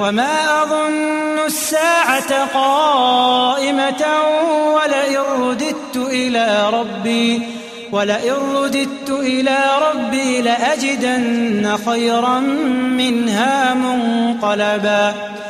وما أظن الساعة قائمة ولئن رددت إلى ربي ولئن رددت إلى ربي لأجدن خيرا منها منقلبا